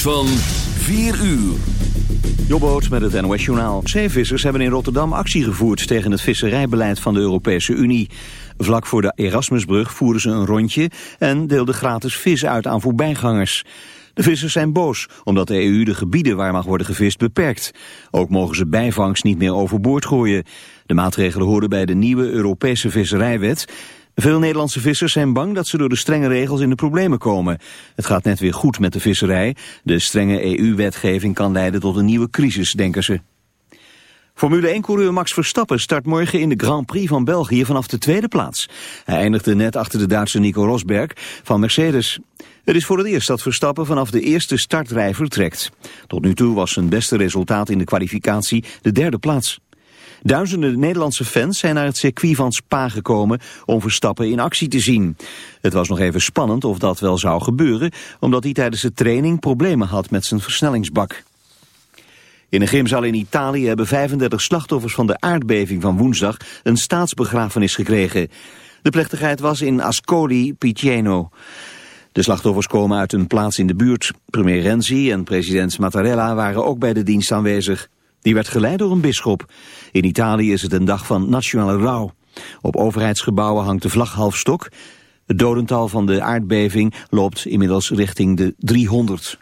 van 4 uur. Jobboot met het NOS Journaal. Zeevissers hebben in Rotterdam actie gevoerd tegen het visserijbeleid van de Europese Unie. Vlak voor de Erasmusbrug voeren ze een rondje en deelden gratis vis uit aan voorbijgangers. De vissers zijn boos, omdat de EU de gebieden waar mag worden gevist beperkt. Ook mogen ze bijvangst niet meer overboord gooien. De maatregelen horen bij de nieuwe Europese visserijwet... Veel Nederlandse vissers zijn bang dat ze door de strenge regels in de problemen komen. Het gaat net weer goed met de visserij. De strenge EU-wetgeving kan leiden tot een nieuwe crisis, denken ze. Formule 1-coureur Max Verstappen start morgen in de Grand Prix van België vanaf de tweede plaats. Hij eindigde net achter de Duitse Nico Rosberg van Mercedes. Het is voor het eerst dat Verstappen vanaf de eerste startrij vertrekt. Tot nu toe was zijn beste resultaat in de kwalificatie de derde plaats. Duizenden Nederlandse fans zijn naar het circuit van Spa gekomen om Verstappen in actie te zien. Het was nog even spannend of dat wel zou gebeuren, omdat hij tijdens de training problemen had met zijn versnellingsbak. In een gymzaal in Italië hebben 35 slachtoffers van de aardbeving van woensdag een staatsbegrafenis gekregen. De plechtigheid was in Ascoli Piceno. De slachtoffers komen uit een plaats in de buurt. Premier Renzi en president Mattarella waren ook bij de dienst aanwezig. Die werd geleid door een bisschop. In Italië is het een dag van nationale rouw. Op overheidsgebouwen hangt de vlag half stok. Het dodental van de aardbeving loopt inmiddels richting de 300.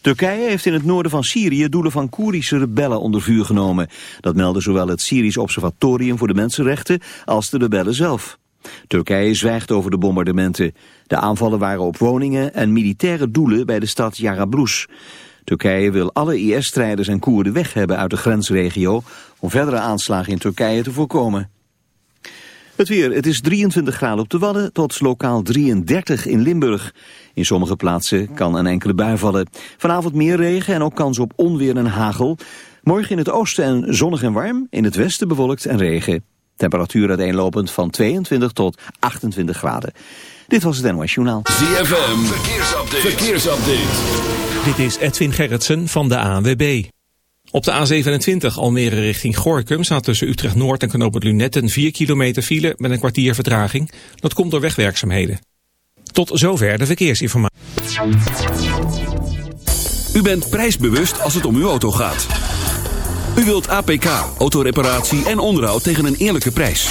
Turkije heeft in het noorden van Syrië doelen van Koerdische rebellen onder vuur genomen. Dat melden zowel het Syrisch Observatorium voor de Mensenrechten als de rebellen zelf. Turkije zwijgt over de bombardementen. De aanvallen waren op woningen en militaire doelen bij de stad Jarablus. Turkije wil alle IS-strijders en Koerden weg hebben uit de grensregio... om verdere aanslagen in Turkije te voorkomen. Het weer, het is 23 graden op de Wadden tot lokaal 33 in Limburg. In sommige plaatsen kan een enkele bui vallen. Vanavond meer regen en ook kans op onweer en hagel. Morgen in het oosten en zonnig en warm, in het westen bewolkt en regen. Temperatuur uiteenlopend van 22 tot 28 graden. Dit was het NOS Journaal. ZFM, verkeersupdate. verkeersupdate. Dit is Edwin Gerritsen van de ANWB. Op de A27 Almere richting Gorkum staat tussen Utrecht Noord en Knoopend Lunetten 4 kilometer file met een kwartier vertraging. Dat komt door wegwerkzaamheden. Tot zover de verkeersinformatie. U bent prijsbewust als het om uw auto gaat. U wilt APK, autoreparatie en onderhoud tegen een eerlijke prijs.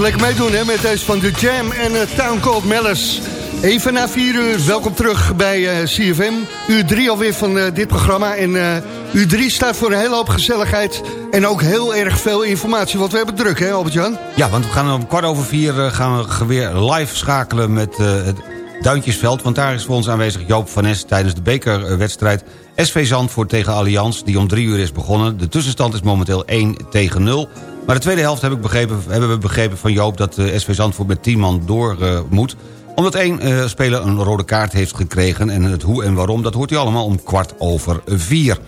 Lekker meedoen hè, met deze van The Jam en uh, Town Called Malice. Even na vier uur, welkom terug bij uh, CFM. Uur drie alweer van uh, dit programma. En uh, uur drie staat voor een hele hoop gezelligheid. En ook heel erg veel informatie, want we hebben druk hè Albert-Jan? Ja, want we gaan om kwart over vier gaan we weer live schakelen met het Duintjesveld. Want daar is voor ons aanwezig Joop van Nes tijdens de bekerwedstrijd... SV Zandvoort tegen Allianz, die om drie uur is begonnen. De tussenstand is momenteel 1 tegen 0. Maar de tweede helft heb ik begrepen, hebben we begrepen van Joop... dat uh, SV Zandvoort met 10 man door uh, moet. Omdat één uh, speler een rode kaart heeft gekregen... en het hoe en waarom, dat hoort u allemaal om kwart over vier.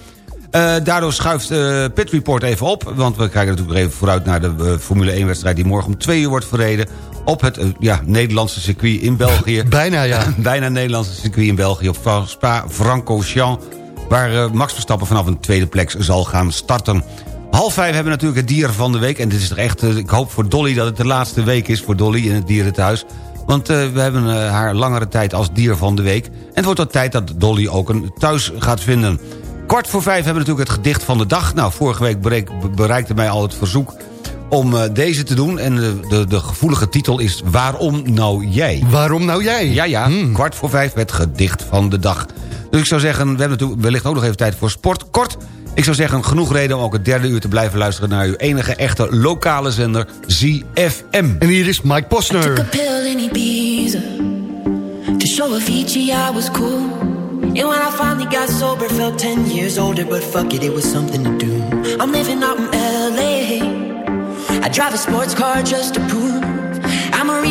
daardoor schuift Pit Report even op... want we kijken natuurlijk even vooruit naar de Formule 1-wedstrijd... die morgen om twee uur wordt verreden... op het ja, Nederlandse circuit in België. Bijna, ja. Bijna Nederlandse circuit in België op Spa-Francorchamps... waar Max Verstappen vanaf een tweede plek zal gaan starten... Half vijf hebben we natuurlijk het dier van de week. En dit is echt, ik hoop voor Dolly dat het de laatste week is voor Dolly in het dierenthuis. Want uh, we hebben uh, haar langere tijd als dier van de week. En het wordt al tijd dat Dolly ook een thuis gaat vinden. Kwart voor vijf hebben we natuurlijk het gedicht van de dag. Nou, vorige week bereik, bereikte mij al het verzoek om uh, deze te doen. En de, de, de, gevoelige titel is Waarom nou jij? Waarom nou jij? Ja, ja, hmm. kwart voor vijf het gedicht van de dag. Dus ik zou zeggen, we hebben natuurlijk wellicht ook nog even tijd voor sport. Kort, ik zou zeggen, genoeg reden om ook het derde uur te blijven luisteren... naar uw enige echte lokale zender, ZFM. En hier is Mike Posner. I took a pill in Ibiza To show Avicii I was cool And when I finally got sober Felt 10 years older But fuck it, it was something to do I'm living out in L.A. I drive a sports car just to prove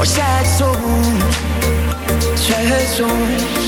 are sad souls, sad souls.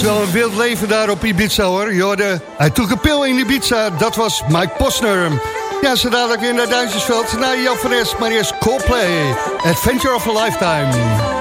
Best wel een wild leven daar op Ibiza hoor. Jorde, hij took een pil in Ibiza. Dat was Mike Posner. Ja, zo dadelijk weer naar Duintjesveld. Naar Jan van Es, maar eerst Coldplay. Adventure of a Lifetime.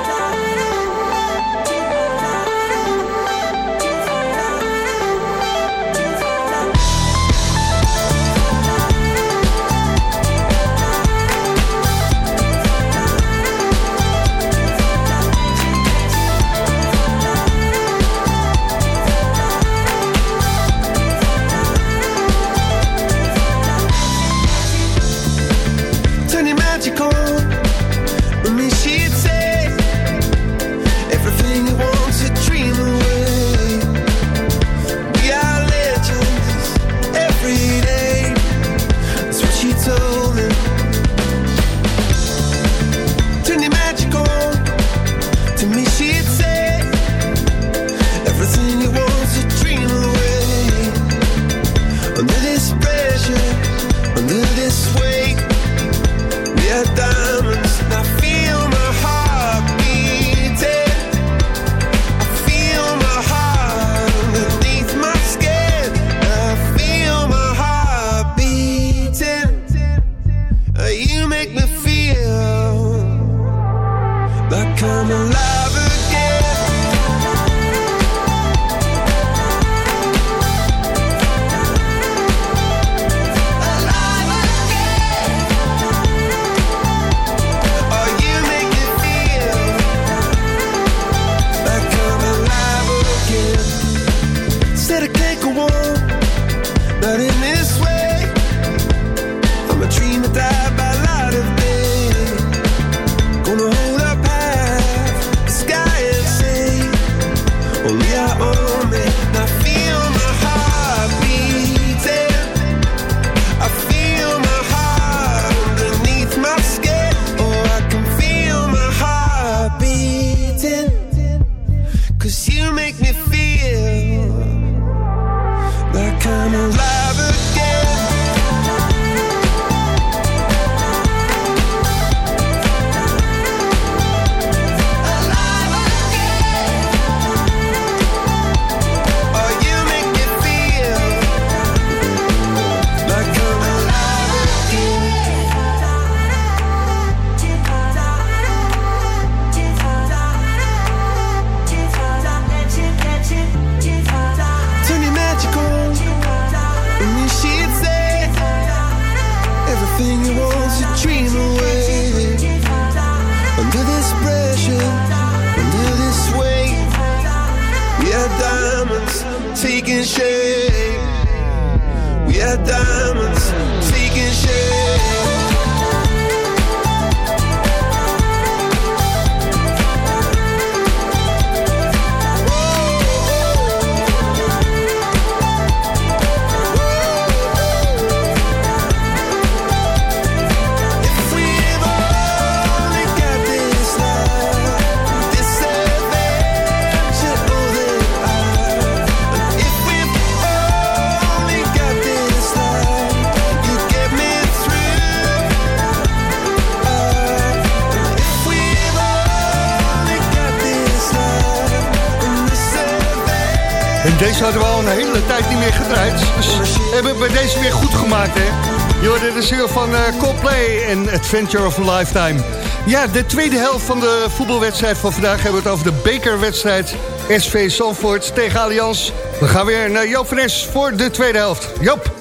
Gemaakt, hè? Hoorde de single van eh, Coldplay en Adventure of a Lifetime. Ja, de tweede helft van de voetbalwedstrijd van vandaag... hebben we het over de bekerwedstrijd SV Zandvoort tegen Allianz. We gaan weer naar Joop voor de tweede helft. Joop!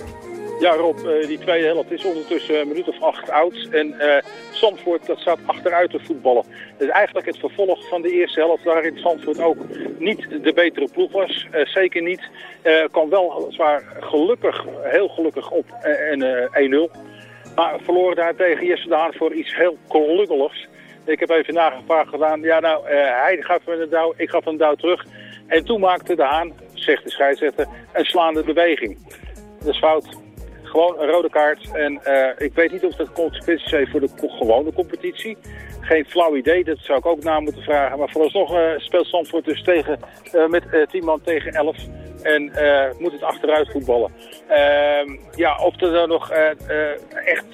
Ja, Rob, eh, die tweede helft is ondertussen een minuut of acht oud. En eh Zandvoort dat staat achteruit te voetballen. Het is eigenlijk het vervolg van de eerste helft waarin Zandvoort ook niet de betere ploeg was. Eh, zeker niet. Eh kwam wel zwaar gelukkig, heel gelukkig op en eh 1-0. Maar verloren daar tegen Jesse de Haan voor iets heel klungeligs. Ik heb even nagevraagd gedaan. Ja, nou, hij gaf me een douw, ik gaf een douw terug. En toen maakte de Haan, zegt de scheidsrechter, een slaande beweging. Dat is fout. Gewoon een rode kaart. En eh, ik weet niet of dat consequenties heeft voor de gewone competitie. Geen flauw idee, dat zou ik ook na moeten vragen. Maar vooralsnog eh speelt Zandvoort dus tegen, eh, met eh 10 man tegen 11. En moet het achteruit voetballen. Ehm, ja, of er nog echt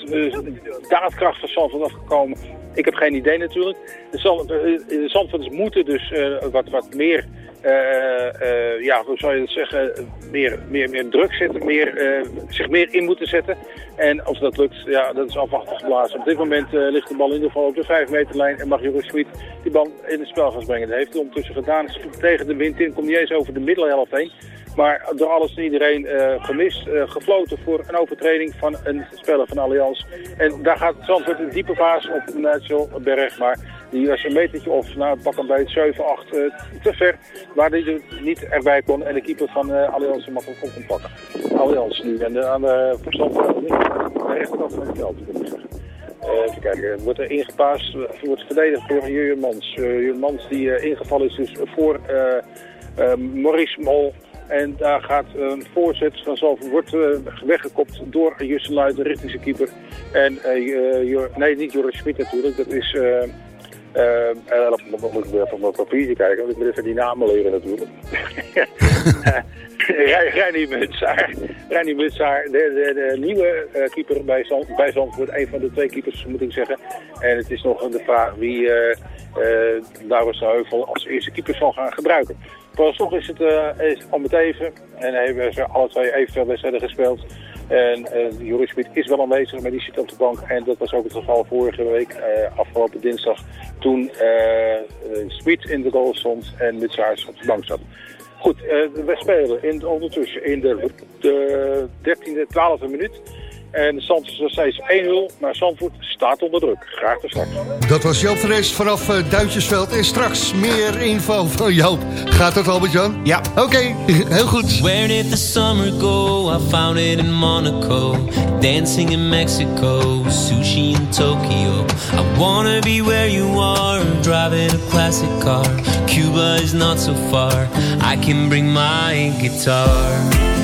daadkracht van Zandvoort afgekomen. Ik heb geen idee natuurlijk. De, Zand, eh, Zandvoorters moeten dus eh, wat, wat meer eh, eh, ja, hoe zou je dat zeggen, meer, meer, meer druk zetten, meer, eh, zich meer in moeten zetten. En als dat lukt, ja, dat is afwachten geblazen. Op dit moment eh, ligt de bal in ieder geval op de 5 meterlijn en mag Jeroen Schmid die bal in het spel gaan brengen. Dat heeft hij ondertussen gedaan. Tegen de wind in, komt niet eens over de middelhelft heen. Maar door alles en iedereen eh, gemist, eh, gefloten voor een overtreding van een speler van Allianz. En daar gaat Zandvoort een diepe vaas op Nigel Berg. Maar die was een metertje of nou, pak hem bij het 7, 8 eh, te ver. Waar hij er niet erbij kon. En de keeper van Allianz mag hem kon pakken. Allianz nu. En de, aan de verstand van de van het veld, ik even kijken, wordt er ingepaast, wordt verdedigd door Jurjen Mans. Uh, Jurjen Mans die ingevallen is dus voor eh, Maurice Mol. En daar gaat een voorzet van Zalver, wordt eh, weggekopt door Justin Luiten richting zijn keeper. En, Jor- nee, niet Joris Schmid natuurlijk, dat is... eh, dan moet ik weer van mijn papiertje kijken, want ik moet even die namen leren natuurlijk. Reinier Mutsaar. Mutsaar, de, de, de nieuwe keeper bij, Zand, bij. Een van de twee keepers, moet ik zeggen. En het is nog de vraag wie eh eh Laurens Heuvel als eerste keeper zal gaan gebruiken. Vooralsnog is het eh, is om even. En hebben ze alle twee evenveel wedstrijden gespeeld. En uh, Joris Smit is wel aanwezig, maar die zit op de bank. En dat was ook het geval vorige week, eh, afgelopen dinsdag, toen uh, in de goal stond en Mitshuis op de bank zat. Goed, we spelen in, ondertussen in de, de 13e, 12e minuut. En Zandvoort is nog steeds 1-0, maar Zandvoort staat onder druk. Graag tot straks. Dat was Joop Fres vanaf uh, Duintjesveld. En straks meer info van Joop. Gaat het, Albert-Jan? Ja. Oké, okay, heel goed. Where did the summer go? I found it in Monaco. Dancing in Mexico. Sushi in Tokyo. I wanna be where you are. Driving a classic car. Cuba is not so far. I can bring my guitar.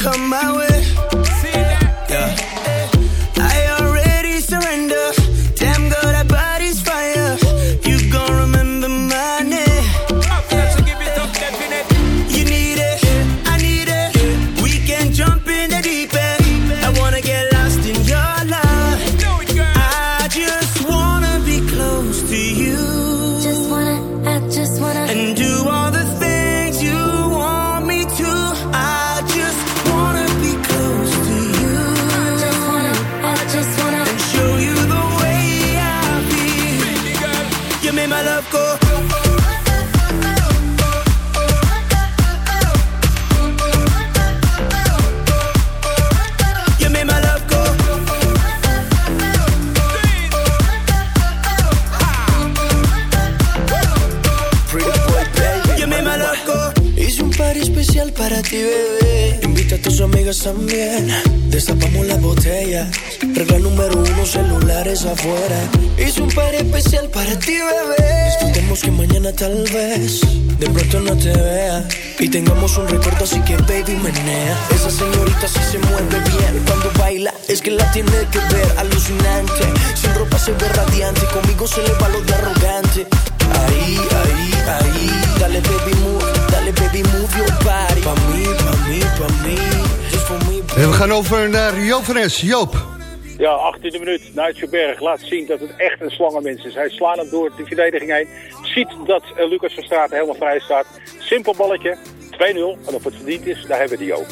come my way. Naar Joop. Ja, 18e minuut. Nigel Berg laat zien dat het echt een slangenmens is. Hij slaat hem door de verdediging heen. Ziet dat eh, Lucas van Straat helemaal vrij staat. Simpel balletje. 2-0. En of het verdiend is, daar hebben we die ook.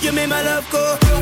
You made my love go.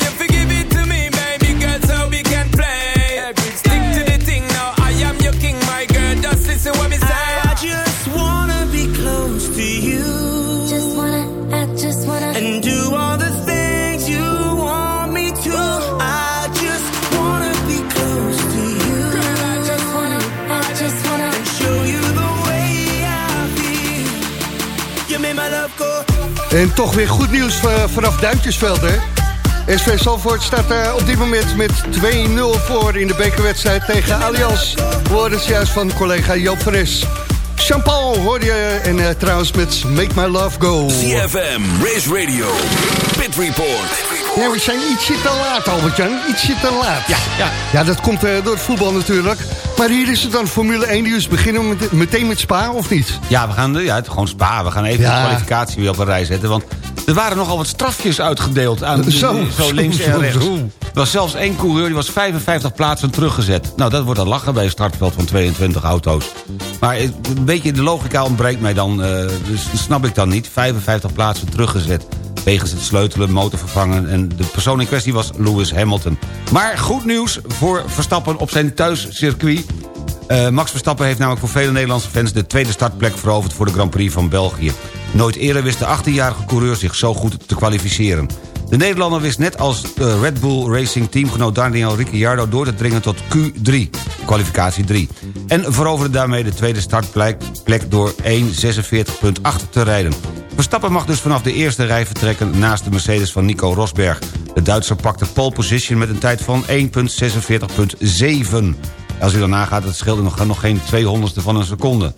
En toch weer goed nieuws vanaf Duintjesveld, hè? SV Salvoort staat eh, op dit moment met 2-0 voor in de bekerwedstrijd tegen Allianz. Het juist van collega Joop Fres. Jean-Paul hoorde je en eh, trouwens met Make My Love Go. CFM, Race Radio, Pit Report. Ja, we zijn ietsje te laat, Albert-Jan. Ietsje te laat. Ja, ja. ja dat komt eh, door het voetbal natuurlijk. Maar hier is het dan Formule 1 nieuws. Beginnen we met, meteen met Spa, of niet? Ja, we gaan, ja, het, gewoon spa. We gaan even Ja. de kwalificatie weer op een rij zetten. Want er waren nogal wat strafjes uitgedeeld. Aan, Zo, zo links zo, en zo, rechts. zo. Er was zelfs één coureur, die was 55 plaatsen teruggezet. Nou, dat wordt een lachen bij een startveld van 22 auto's. Maar het- een beetje de logica ontbreekt mij dan. eh, dus snap ik dan niet. 55 plaatsen teruggezet. Wegens het sleutelen, motor vervangen. En de persoon in kwestie was Lewis Hamilton. Maar goed nieuws voor Verstappen op zijn thuiscircuit. Eh, Max Verstappen heeft namelijk voor vele Nederlandse fans... de tweede startplek veroverd voor de Grand Prix van België. Nooit eerder wist de 18-jarige coureur zich zo goed te kwalificeren. De Nederlander wist net als de Red Bull Racing teamgenoot Daniel Ricciardo... door te dringen tot Q3, kwalificatie 3. En veroverde daarmee de tweede startplek plek door 1.46.8 te rijden. Verstappen mag dus vanaf de eerste rij vertrekken naast de Mercedes van Nico Rosberg. De Duitser pakte pole position met een tijd van 1.46.7. Als u dan nagaat, het scheelde nog, nog geen 200ste van een seconde.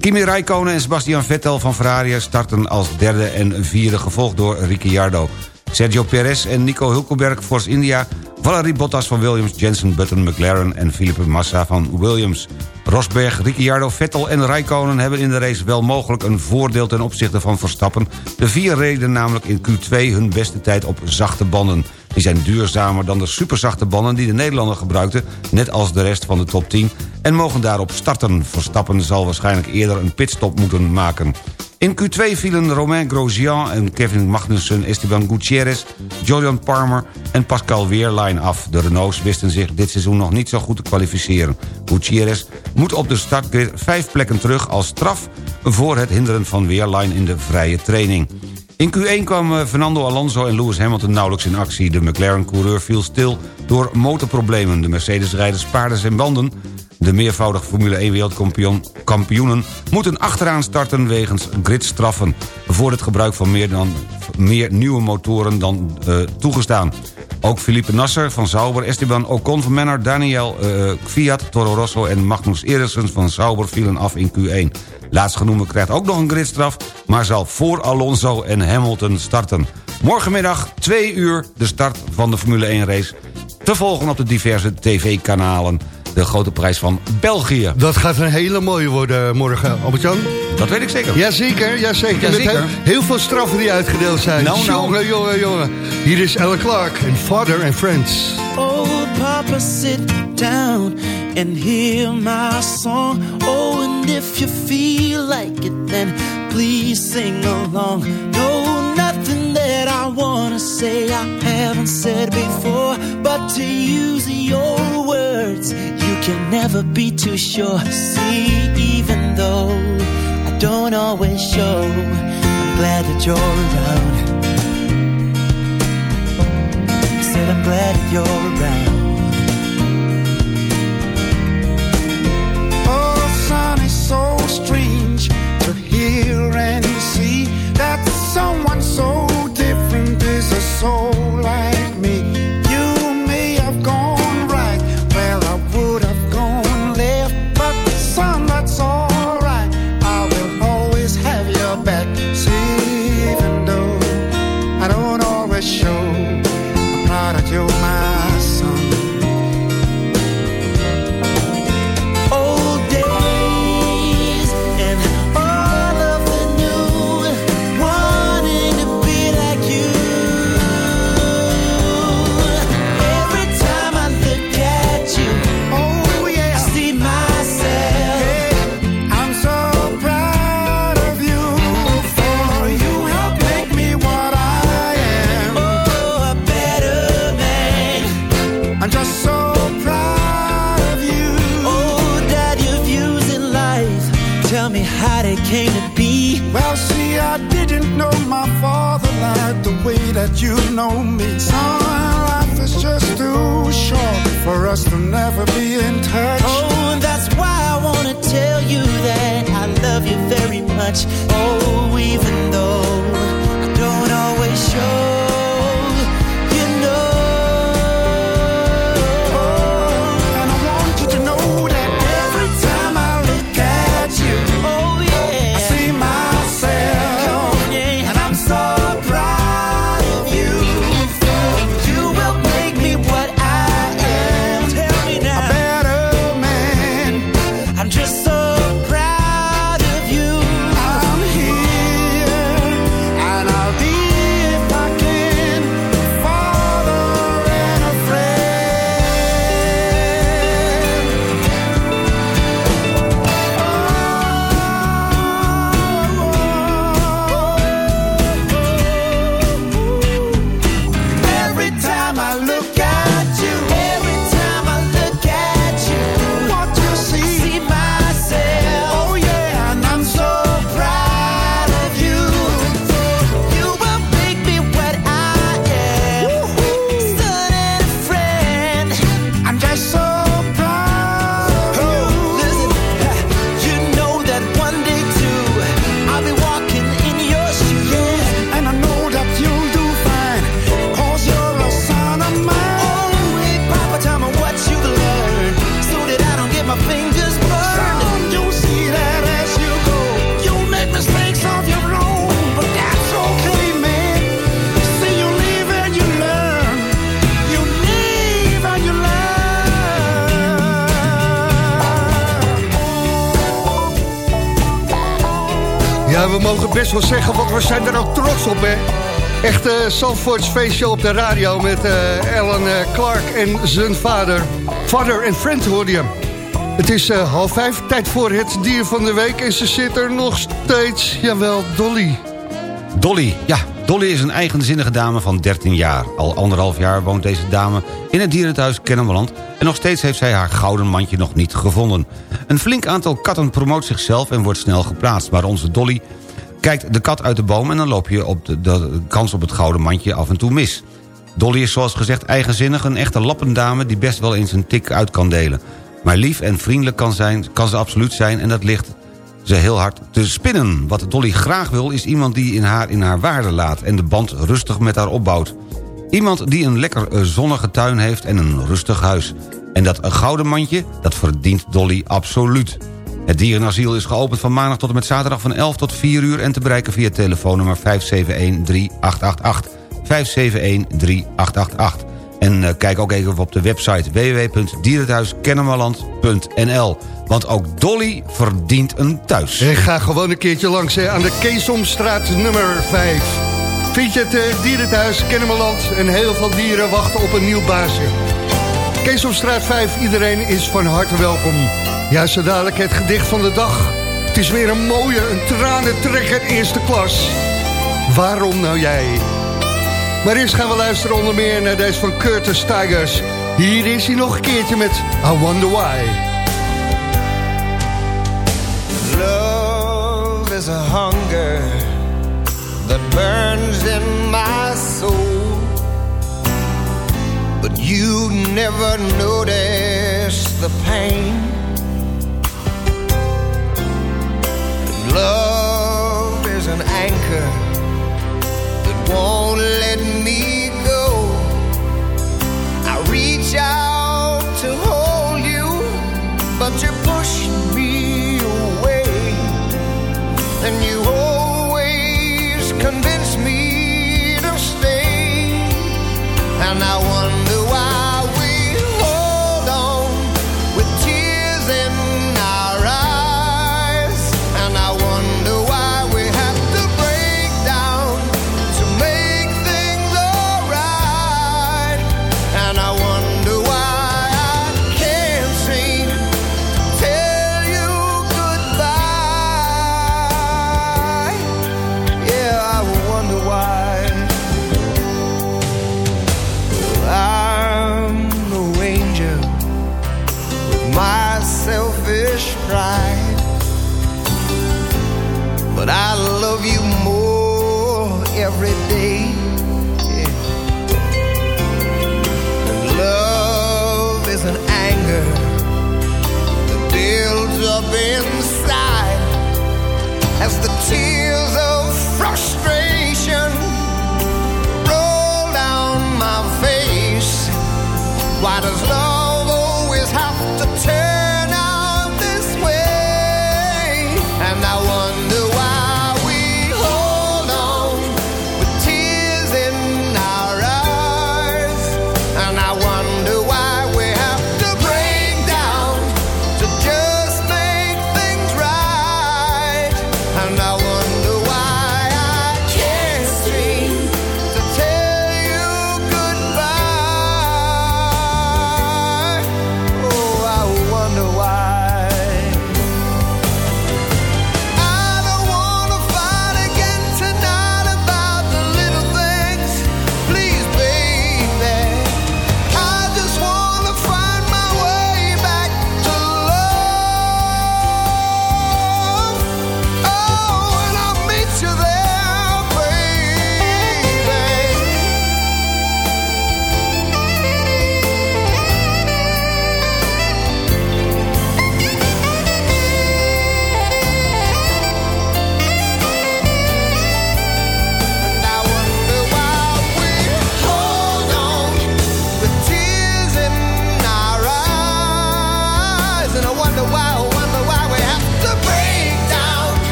Kimi Räikkönen en Sebastian Vettel van Ferrari starten als derde en vierde... gevolgd door Ricciardo. Sergio Perez en Nico Hulkenberg, Force India... Valerie Bottas van Williams, Jensen Button, McLaren en Felipe Massa van Williams. Rosberg, Ricciardo, Vettel en Räikkönen hebben in de race wel mogelijk een voordeel ten opzichte van Verstappen. De vier reden namelijk in Q2 hun beste tijd op zachte banden. Die zijn duurzamer dan de superzachte banden die de Nederlander gebruikte... net als de rest van de top 10, en mogen daarop starten. Verstappen zal waarschijnlijk eerder een pitstop moeten maken. In Q2 vielen Romain Grosjean en Kevin Magnussen, Esteban Gutierrez, Julian Palmer en Pascal Wehrlein af. De Renaults wisten zich dit seizoen nog niet zo goed te kwalificeren. Gutierrez moet op de startgrid vijf plekken terug als straf... voor het hinderen van Wehrlein in de vrije training. In Q1 kwamen Fernando Alonso en Lewis Hamilton nauwelijks in actie. De McLaren-coureur viel stil door motorproblemen. De Mercedes-rijders spaarden zijn banden... De meervoudig Formule 1 wereldkampioenen moeten achteraan starten wegens gridstraffen... voor het gebruik van meer, dan, meer nieuwe motoren dan eh, toegestaan. Ook Felipe Nasser van Sauber, Esteban Ocon van Manor... Daniel eh Fiat, Toro Rosso en Magnus Eriksson van Sauber vielen af in Q1. Laatstgenoemde krijgt ook nog een gridstraf... maar zal voor Alonso en Hamilton starten. Morgenmiddag 2 uur de start van de Formule 1 race... te volgen op de diverse tv-kanalen de grote prijs van België. Dat gaat een hele mooie worden morgen, Albert-Jan. Dat weet ik zeker. Jazeker, jazeker. Met Jazeker. heel, heel veel straffen die uitgedeeld zijn. Nou, nou. Jongen, jongen, jongen. Hier is Ella Clark en Father and Friends. Oh, Papa, sit down and hear my song. Oh, and if you feel like it, then please sing along. No, nothing that I wanna say I haven't said before, but to use your words, you can never be too sure. See, even though I don't always show, I'm glad that you're around. Said I'm glad that you're around. Oh, son, it's so strange to hear and see that someone so different is a soul like me. Trots op, hè. Echt eh Zandvoorts feestje op de radio met eh Alan eh, Clark en zijn vader. Father and Friend hoorde je. Het is eh, half vijf, tijd voor het dier van de week. En ze zit er nog steeds, jawel, Dolly. Dolly, ja, Dolly is een eigenzinnige dame van 13 jaar. Al anderhalf jaar woont deze dame in het dierenthuis Kennemerland... en nog steeds heeft zij haar gouden mandje nog niet gevonden. Een flink aantal katten promoot zichzelf en wordt snel geplaatst... maar onze Dolly kijkt de kat uit de boom... en dan loop je op de, kans op het gouden mandje af en toe mis. Dolly is zoals gezegd eigenzinnig, een echte lappendame... die best wel eens een tik uit kan delen. Maar lief en vriendelijk kan, zijn, kan ze absoluut zijn... en dat ligt ze heel hard te spinnen. Wat Dolly graag wil is iemand die in haar in haar waarde laat... en de band rustig met haar opbouwt. Iemand die een lekker eh, zonnige tuin heeft en een rustig huis. En dat een gouden mandje, dat verdient Dolly absoluut. Het dierenasiel is geopend van maandag tot en met zaterdag van 11 tot 4 uur... en te bereiken via telefoonnummer 571-3888. 571-3888. En eh, kijk ook even op de website www.dierenthuiskennemerland.nl. Want ook Dolly verdient een thuis. En ga gewoon een keertje langs hè, aan de Keesomstraat nummer 5. Vind je het eh, dierenthuis Kennemerland en heel veel dieren wachten op een nieuw baasje. Kees op straat 5, iedereen is van harte welkom. Ja, zo dadelijk het gedicht van de dag. Het is weer een mooie, een tranentrekker eerste klas. Waarom nou jij? Maar eerst gaan we luisteren onder meer naar deze van Curtis Tigers. Hier is hij nog een keertje met I Wonder Why. Love is a hunger that burns in my soul. You never notice the pain. Love is an anchor that won't let me go. I reach out.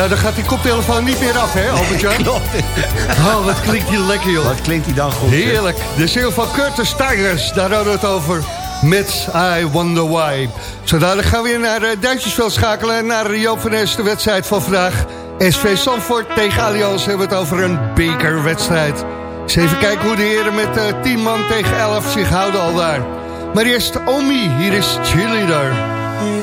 Ja, dan gaat die koptelefoon niet meer af, hè, Albert-Jan? Nee, oh, wat klinkt die lekker, joh. Wat klinkt die dan goed. Heerlijk. De zin van Curtis Tigers, daar hadden we het over. Met I Wonder Why. Zodanig gaan we weer naar uh, schakelen. Naar Joop van de wedstrijd van vandaag. SV Sanford tegen Allianz hebben we het over een bekerwedstrijd. Eens even kijken hoe de heren met eh, uh, 10 man tegen 11 zich houden al daar. Maar eerst Omi, hier is Cheerleader. In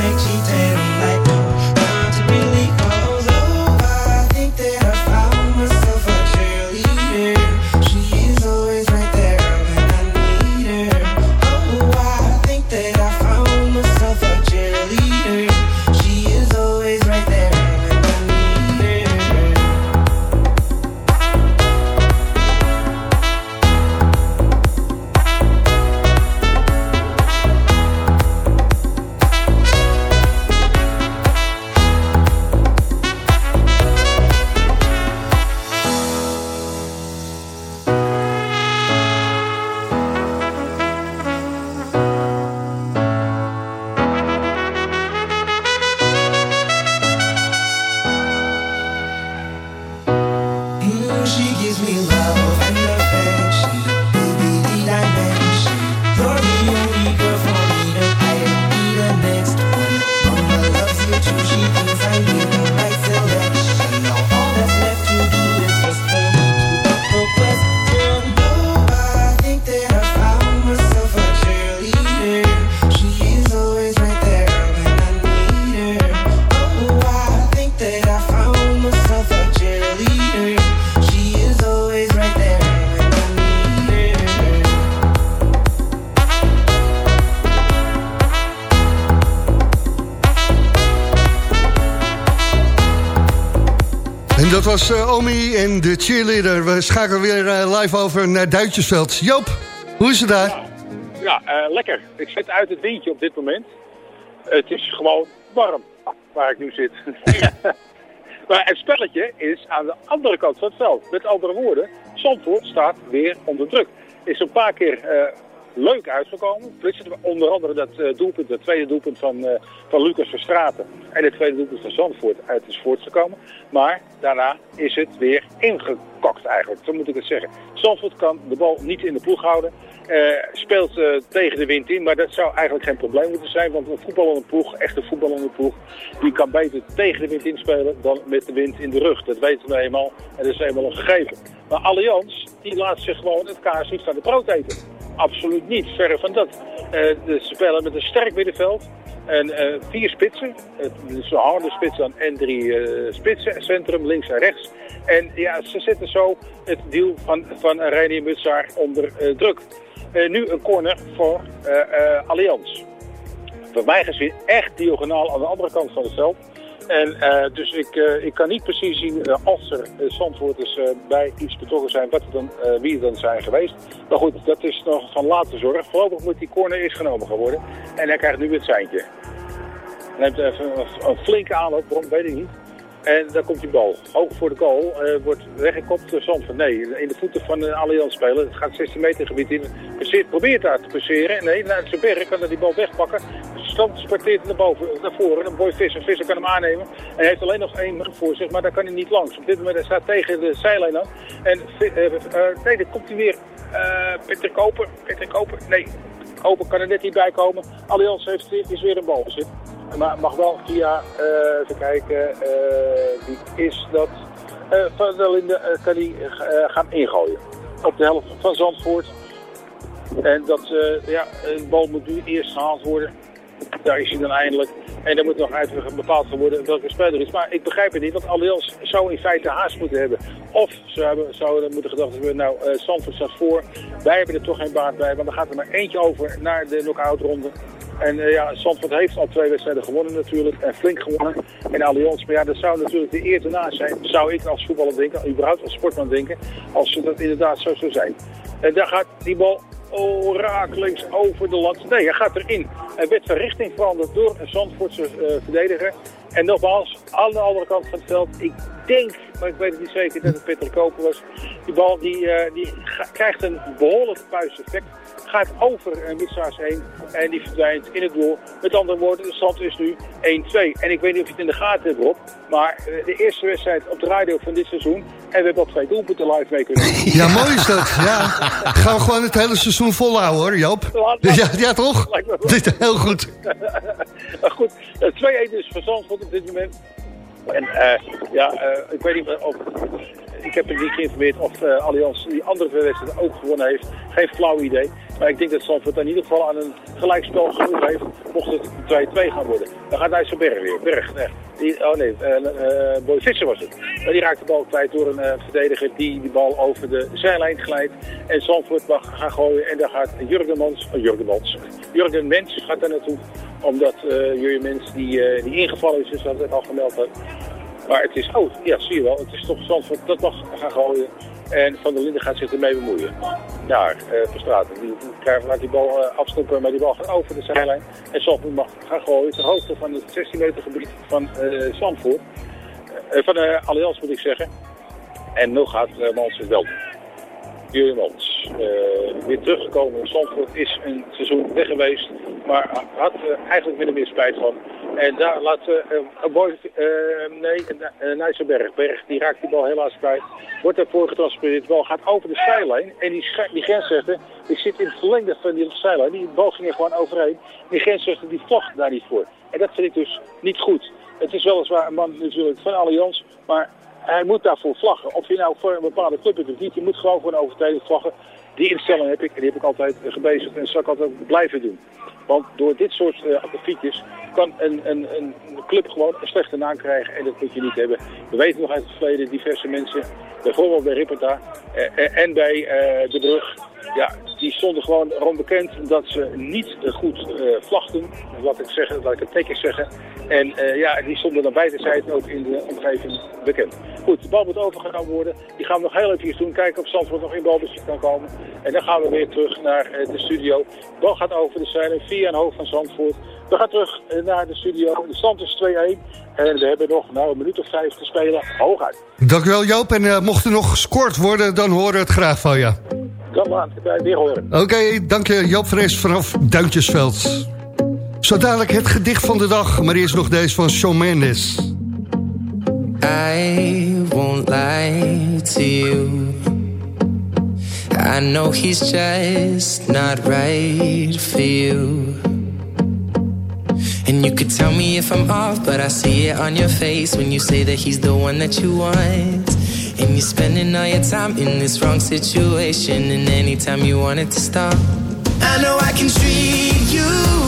makes you was eh, Omi en de cheerleader. We schakelen weer eh, live over naar Duitsersveld. Joop, hoe is het daar? Ja, eh, lekker. Ik zit uit het windje op dit moment. Het is gewoon warm waar ik nu zit. maar het spelletje is aan de andere kant van het veld. Met andere woorden, Zandvoort staat weer onder druk. Is een paar keer leuk uitgekomen. Flitsen, Onder andere dat eh, doelpunt, het tweede doelpunt van, eh, van Lucas Verstraten. En het tweede doelpunt van Zandvoort uit is voortgekomen. Maar daarna is het weer ingekakt eigenlijk, zo moet ik het zeggen. Zandvoort kan de bal niet in de ploeg houden. Eh, speelt tegen de wind in, maar dat zou eigenlijk geen probleem moeten zijn. Want een voetballende ploeg, echt een voetballende ploeg, die kan beter tegen de wind inspelen dan met de wind in de rug. Dat weten we eenmaal en dat is eenmaal een gegeven. Maar Allianz, die laat zich gewoon het kaas niet van de brood eten. Absoluut niet, verre van dat. Eh, de spelen met een sterk middenveld en eh, vier spitsen. Is een harde spits dan en drie eh, spitsen, centrum links en rechts. En ja, ze zetten zo het deal van, van Reinier Mutsaar onder eh, druk. Eh, nu een corner voor eh eh, Allianz. Voor mij gezien echt diagonaal aan de andere kant van het veld. En eh, dus ik, eh, ik kan niet precies zien eh, als er Zandvoorters bij iets betrokken zijn, wat er dan, wie er dan zijn geweest. Maar goed, dat is nog van later zorg. Voorlopig moet die corner eerst genomen gaan worden. En hij krijgt nu het seintje. Neemt even een, een flinke aanloop, waarom weet ik niet. En daar komt die bal. Hoog voor de goal. eh, wordt weggekopt door Zandvoort. Nee, in de voeten van de Allianz spelen. Het gaat 16 meter gebied in. Passeert- Probeert daar te passeren. En nee, naar zijn berg kan hij die bal wegpakken. Stand sporteert naar boven, naar voren. Een boy Visser. Visser kan hem aannemen. En hij heeft alleen nog één voor zich, maar daar kan hij niet langs. Op dit moment hij staat tegen de zijlijn aan. En Vi- eh, eh, nee, dan komt hij weer. Peter Koper. Peter Koper. Nee, Koper kan er net niet bij komen. Allianz heeft, is weer een bal bezit. Maar mag wel via, eh, even kijken, eh, wie is dat? Eh van der Linden eh, kan eh, gaan ingooien. Op de helft van Zandvoort. En dat, ja, de bal moet nu eerst gehaald worden. Daar is hij dan eindelijk. En dan moet nog even bepaald worden welke speler is. Maar ik begrijp het niet, want Allianz zou in feite haast moeten hebben. Of ze hebben, zouden moeten gedacht hebben, nou, eh Zandvoort staat voor. Wij hebben er toch geen baat bij, want dan gaat er maar eentje over naar de knock-out ronde. En eh, ja, Zandvoort heeft al twee wedstrijden gewonnen natuurlijk. En flink gewonnen. En Allianz, maar ja, dat zou natuurlijk de eer ernaast zijn. Zou ik als voetballer denken, überhaupt als sportman denken. Als dat inderdaad zo zou zijn. En daar gaat die bal oh, rakelings over de lat. Nee, hij gaat erin. Hij werd van richting veranderd door een Zandvoortse eh, verdediger. En nogmaals, aan de andere kant van het veld, ik denk, maar ik weet het niet zeker, dat het Peter Koper was. Die bal die, eh, die krijgt een behoorlijk puisteffect. Gaat over uh, Mitsaars heen en die verdwijnt in het doel. Met andere woorden, de stand is nu 1-2. En ik weet niet of je het in de gaten hebt, Rob. Maar eh, de eerste wedstrijd op de radio van dit seizoen. En we hebben al twee doelpunten live mee kunnen doen. Ja, mooi is dat. Ja. Gaan we gewoon het hele seizoen volhouden hoor, Joop. Ja, ja toch? Dit heel goed. goed, eh, 2-1 is voor Zandvoort op dit moment. En eh, ja, eh, ik weet niet of... Ik heb er niet geïnformeerd of eh Allianz die andere wedstrijd ook gewonnen heeft. Geen flauw idee. Maar ik denk dat Zandvoort in ieder geval aan een gelijkspel genoeg heeft. Mocht het 2-2 gaan worden. Dan gaat Nijsselberg weer. Berg, nee. Die, oh nee, eh eh, Boy Visser was het. Maar die raakt de bal kwijt door een eh, verdediger die die bal over de zijlijn glijdt. En Zandvoort mag gaan gooien. En daar gaat Jurgen Mans, oh, Jurgen Mans, Jurgen Mens gaat daar naartoe. Omdat eh Jurgen Mens die, eh, die ingevallen is, dat het al gemeld had. Maar het is, oh ja, zie je wel, het is toch Zandvoort dat mag gaan gooien. En Van der Linden gaat zich ermee bemoeien. Daar, eh Verstraten. Die krijgt laat die bal eh, afstoppen, maar die bal gaat over de zijlijn. En Zandvoort mag gaan gooien ter hoogte van het 16 meter gebied van eh Zandvoort. Van de Allianz moet ik zeggen. En nu gaat uh, het wel. Jurjen Mans. Eh, weer teruggekomen. Zandvoort is een seizoen weg geweest. Maar had eh, eigenlijk of meer spijt van. En daar laat eh, een boy, nee, Nijsselberg, Berg, die raakt die bal helaas kwijt. Wordt ervoor getransporteerd. De bal gaat over de zijlijn. En die, die grensrechter, die zit in het verlengde van die zijlijn. Die bal ging er gewoon overheen. Die grensrechter die vlagt daar niet voor. En dat vind ik dus niet goed. Het is weliswaar een man natuurlijk van Allianz, maar hij moet daarvoor vlaggen. Of je nou voor een bepaalde club bent of niet, je moet gewoon voor een overtreding vlaggen. Die instelling heb ik en die heb ik altijd eh, gebezigd en zal ik altijd blijven doen. Want door dit soort uh, kan een, een, een club gewoon een slechte naam krijgen en dat moet je niet hebben. We weten nog uit het verleden diverse mensen, bijvoorbeeld bij Ripperta eh, en bij De Brug, ja, die stonden gewoon erom bekend dat ze niet goed eh vlagden, laat ik, zeggen, laat ik het netjes zeggen. En eh, ja, die stonden dan beide zijden ook in de omgeving bekend. Goed, de bal moet overgenomen worden. Die gaan we nog heel even doen, kijken of Zandvoort nog in balbezit kan komen. En dan gaan we weer terug naar eh, de studio. De bal gaat over de zijlijn via een hoofd van Zandvoort. We gaan terug naar de studio. De stand is 2-1. En we hebben nog nou, een minuut of vijf te spelen. Hooguit. Dankjewel Joop. En mocht er nog gescoord worden, dan horen we het graag van je. Maar bij weer horen. Oké, dank je Joop Fres vanaf Duintjesveld. Zo dadelijk het gedicht van de dag, maar eerst nog deze van Shawn Mendes. I won't lie to you. I know he's just not right for you. And you could tell me if I'm off, but I see it on your face when you say that he's the one that you want. And you're spending all your time in this wrong situation, and anytime you want it to stop. I know I can treat you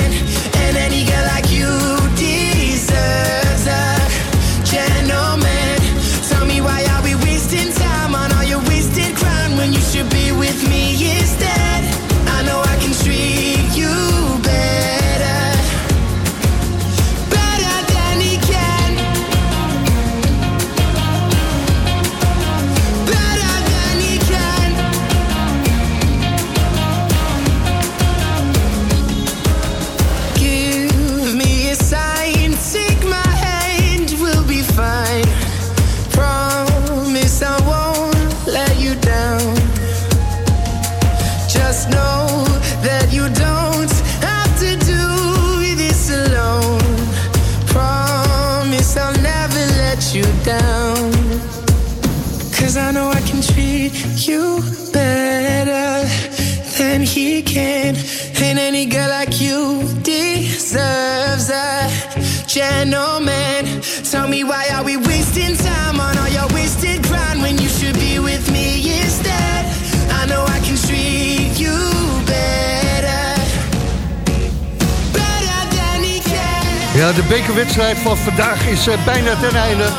Ja, de bekerwedstrijd van vandaag is eh, bijna ten einde.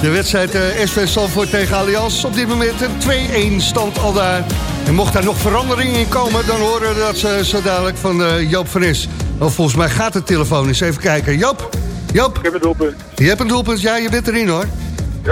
De wedstrijd eh, SV Salvoort tegen Allianz. Op dit moment een 2-1 stand al daar. En mocht daar nog verandering in komen, dan horen we dat ze zo dadelijk van eh, Joop van Is. Volgens mij gaat de telefoon eens even kijken. Joop, Joop. Ik heb een doelpunt. Je hebt een doelpunt, ja, je bent erin hoor.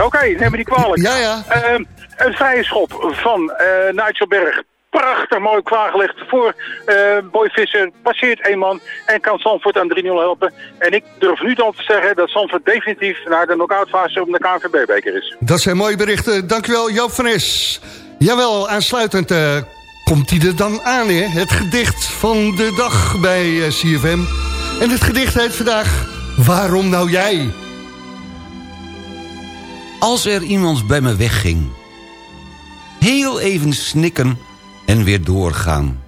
Oké, neem me niet kwalijk. Ja, ja. Ehm, een vrije schop van eh Nigel Berg. Prachtig mooi klaargelegd voor eh Boy Visser. Passeert één man en kan Zandvoort aan 3-0 helpen. En ik durf nu dan te zeggen dat Zandvoort definitief naar de knock-outfase om de KNVB-beker is. Dat zijn mooie berichten. Dankjewel, Joop van Es. Jawel, aansluitend eh, komt hij er dan aan, hè? Het gedicht van de dag bij eh, CFM. En het gedicht heet vandaag... Waarom nou jij? Als er iemand bij me wegging. Heel even snikken en weer doorgaan.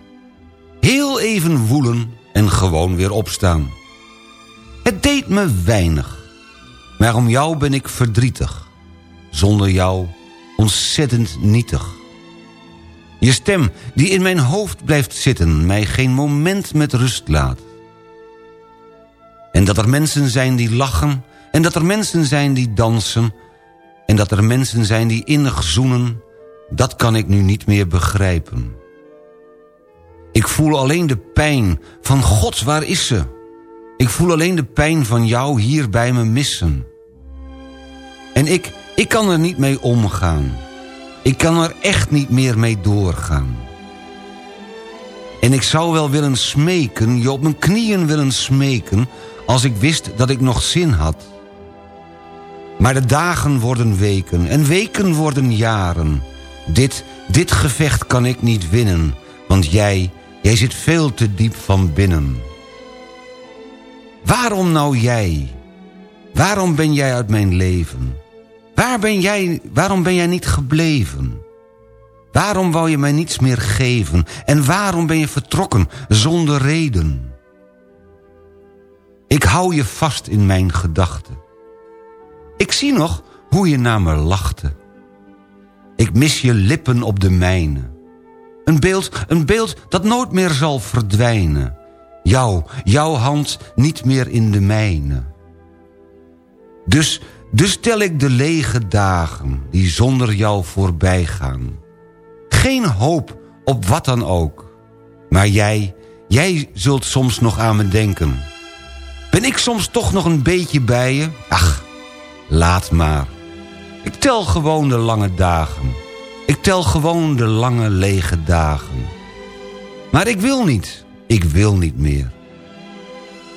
Heel even woelen en gewoon weer opstaan. Het deed me weinig. Maar om jou ben ik verdrietig. Zonder jou ontzettend nietig. Je stem die in mijn hoofd blijft zitten... mij geen moment met rust laat. En dat er mensen zijn die lachen... en dat er mensen zijn die dansen... en dat er mensen zijn die innig zoenen... dat kan ik nu niet meer begrijpen. Ik voel alleen de pijn van God, waar is ze? Ik voel alleen de pijn van jou hier bij me missen. En ik, ik kan er niet mee omgaan. Ik kan er echt niet meer mee doorgaan. En ik zou wel willen smeken, je op mijn knieën willen smeken... als ik wist dat ik nog zin had. Maar de dagen worden weken en weken worden jaren. Dit, dit gevecht kan ik niet winnen, want jij, jij zit veel te diep van binnen. Waarom nou jij? Waarom ben jij uit mijn leven? Waar ben jij, waarom ben jij niet gebleven? Waarom wou je mij niets meer geven? En waarom ben je vertrokken zonder reden? Ik hou je vast in mijn gedachten. Ik zie nog hoe je naar me lachte. Ik mis je lippen op de mijne. Een beeld, een beeld dat nooit meer zal verdwijnen. Jou, jouw hand niet meer in de mijne. Dus, dus tel ik de lege dagen die zonder jou voorbij gaan. Geen hoop op wat dan ook. Maar jij, jij zult soms nog aan me denken. Ben ik soms toch nog een beetje bij je? Ach, laat maar. Ik tel gewoon de lange dagen. Ik tel gewoon de lange lege dagen. Maar ik wil niet. Ik wil niet meer.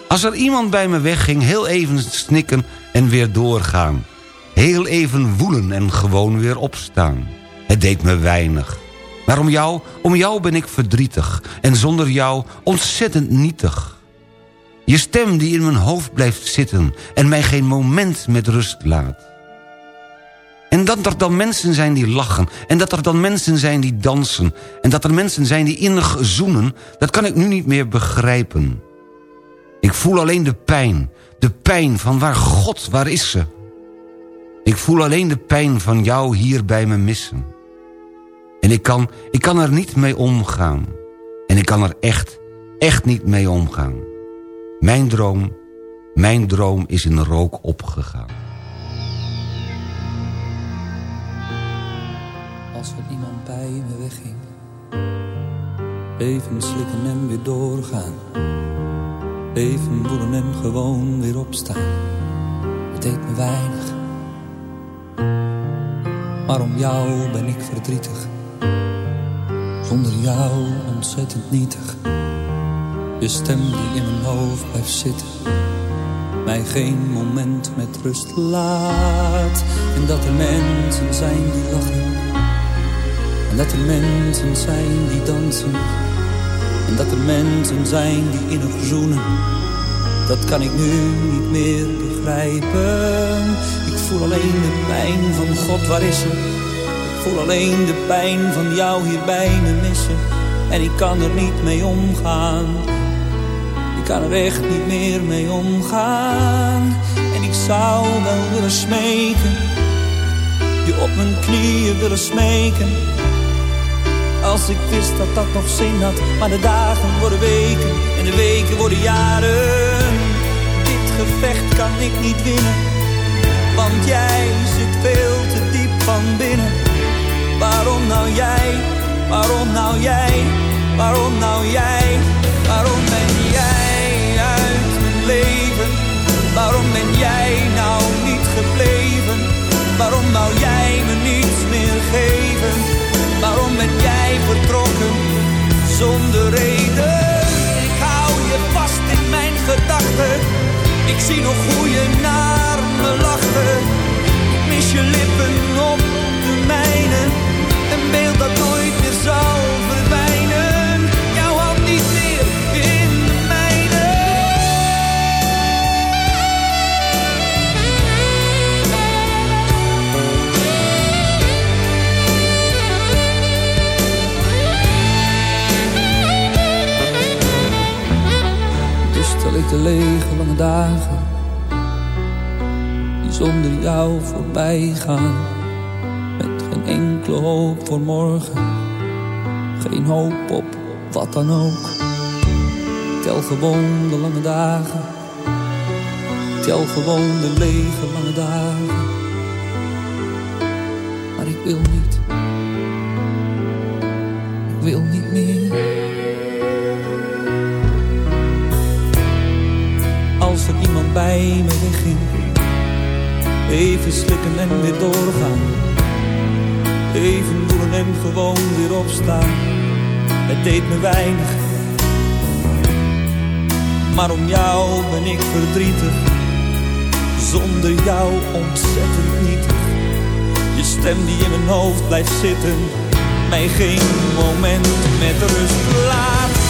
Als er iemand bij me wegging, heel even snikken en weer doorgaan. Heel even woelen en gewoon weer opstaan. Het deed me weinig. Maar om jou, om jou ben ik verdrietig. En zonder jou ontzettend nietig. Je stem die in mijn hoofd blijft zitten... en mij geen moment met rust laat. En dat er dan mensen zijn die lachen. En dat er dan mensen zijn die dansen. En dat er mensen zijn die innig zoenen. Dat kan ik nu niet meer begrijpen. Ik voel alleen de pijn. De pijn van waar God, waar is ze? Ik voel alleen de pijn van jou hier bij me missen. En ik kan, ik kan er niet mee omgaan. En ik kan er echt, echt niet mee omgaan. Mijn droom, mijn droom is in rook opgegaan. Even slikken en weer doorgaan Even voelen en gewoon weer opstaan Het deed me weinig Maar om jou ben ik verdrietig Zonder jou ontzettend nietig Je stem die in mijn hoofd blijft zitten mij geen moment met rust laat. En dat er mensen zijn die lachen. En dat er mensen zijn die dansen. En dat er mensen zijn die innig zoenen. Dat kan ik nu niet meer begrijpen. Ik voel alleen de pijn van God, waar is ze? Ik voel alleen de pijn van jou hier bij me missen. En ik kan er niet mee omgaan. Ik kan er echt niet meer mee omgaan. En ik zou wel willen smeken. Je op mijn knieën willen smeken. Als ik wist dat dat nog zin had. Maar de dagen worden weken en de weken worden jaren. Dit gevecht kan ik niet winnen. Want jij zit veel te diep van binnen. Waarom nou jij? Waarom nou jij? Waarom nou jij? Waarom ben jij uit mijn leven? Waarom ben jij nou niet gebleven? Waarom wou jij me niets meer geven? Waarom ben jij? Vertrokken zonder reden? Ik hou je vast in mijn gedachten. Ik zie nog hoe je naar me lachte. Mis je lippen op de mijne. Een beeld dat lege lange dagen die zonder jou voorbij gaan. Met geen enkele hoop voor morgen, geen hoop op wat dan ook. Tel gewoon de lange dagen, tel gewoon de lege lange dagen. Maar ik wil niet, ik wil niet meer. Als er iemand bij me wegging Even slikken en weer doorgaan. Even voelen en gewoon weer opstaan. Het deed me weinig. Maar om jou ben ik verdrietig. Zonder jou ontzettend nietig Je stem die in mijn hoofd blijft zitten. Mij geen moment met rust. Laat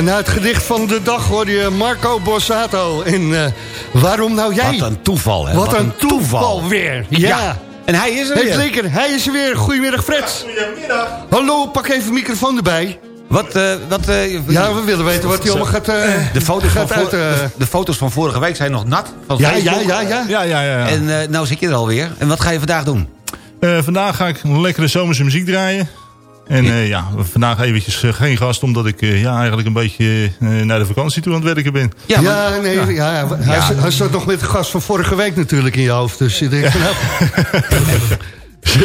Ja, na het gedicht van de dag hoorde je Marco Borsato. En eh, waarom nou jij? Wat een toeval, hè? Wat, een toeval, weer. Ja. Ja. En hij is er Hey, weer. zeker, hij is er weer. Goedemiddag, Fred. Goedemiddag. Hallo, pak even de microfoon erbij. Wat, eh, wat, eh, Ja, we willen weten wat hij allemaal gaat... eh, de, foto's van gaat uit, voor- de, de foto's van vorige week zijn nog nat. Van Ja, ja, ja, ja. Ja, ja, ja. En eh, nou zit je er alweer. En wat ga je vandaag doen? Eh, vandaag ga ik lekkere zomerse muziek draaien. En eh, ja, vandaag eventjes eh, geen gast, omdat ik eh, ja, eigenlijk een beetje eh, naar de vakantie toe aan het werken ben. Ja, nee, ja. Hij, Ja. hij zat nog met de gast van vorige week natuurlijk in je hoofd. Dus je denkt, van, nou,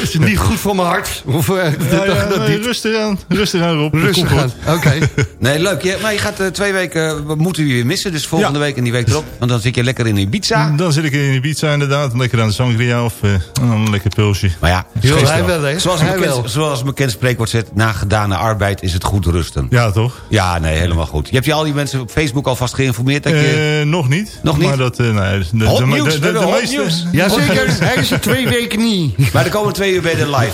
is niet goed voor mijn hart. Of, eh, Ja, dat- ja, dat nee, niet. rustig aan, rustig aan Rob. Rustig aan, oké. Nee, leuk. Ja, maar je gaat eh, twee weken, we moeten je weer missen. Dus volgende week en die week erop. Want dan zit je lekker in Ibiza. Dan zit ik in Ibiza inderdaad, lekker aan de sangria of eh, een lekker pilsje. Maar ja, geen hij wel, hè? Zoals, Hij een bekend, wel. zoals een bekend spreekwoord zegt, na gedane arbeid is het goed rusten. Ja, toch? Ja, nee, helemaal goed. Je hebt je al die mensen op Facebook alvast geïnformeerd dat je... Eh, nog niet. Nog niet? Maar dat, eh, nee, de, de, de, de, meeste... Jazeker, hij is er twee weken niet. Maar de komende twee uur je er live.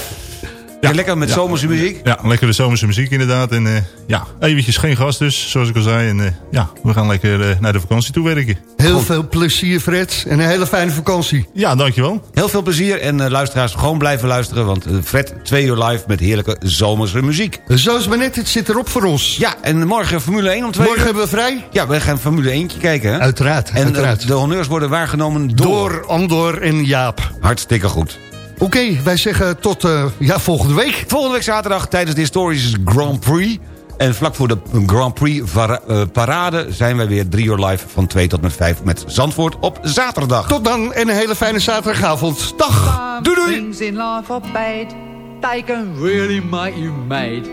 Ja. lekker met Ja. zomerse muziek. Ja, lekker de zomerse muziek inderdaad. En eh, ja, eventjes geen gast dus, zoals ik al zei. En eh, ja, we gaan lekker eh, naar de vakantie toe werken. Heel veel plezier, Fred. En een hele fijne vakantie. Ja, dankjewel. Heel veel plezier en luisteraars gewoon blijven luisteren. Want Fred, twee uur live met heerlijke zomerse muziek. Zo is maar net, het zit erop voor ons. Ja, en morgen Formule 1 om twee Morgen uur. hebben we vrij. Ja, we gaan Formule 1 kijken. Hè? Uiteraard, En uiteraard. de honneurs worden waargenomen door... Door Andor en Jaap. Hartstikke goed. Oké, wij zeggen tot eh, ja, volgende week. Volgende week zaterdag tijdens de historische Grand Prix. En vlak voor de Grand Prix eh, parade zijn wij weer drie uur live van 2 tot met 5 met Zandvoort op zaterdag. Tot dan en een hele fijne zaterdagavond. Dag. Doei doei. Things in life are bad. They can really make you mad.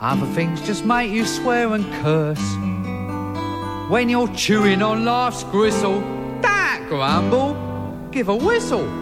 Other things just make you swear and curse. When you're chewing on life's gristle, don't grumble, give a whistle.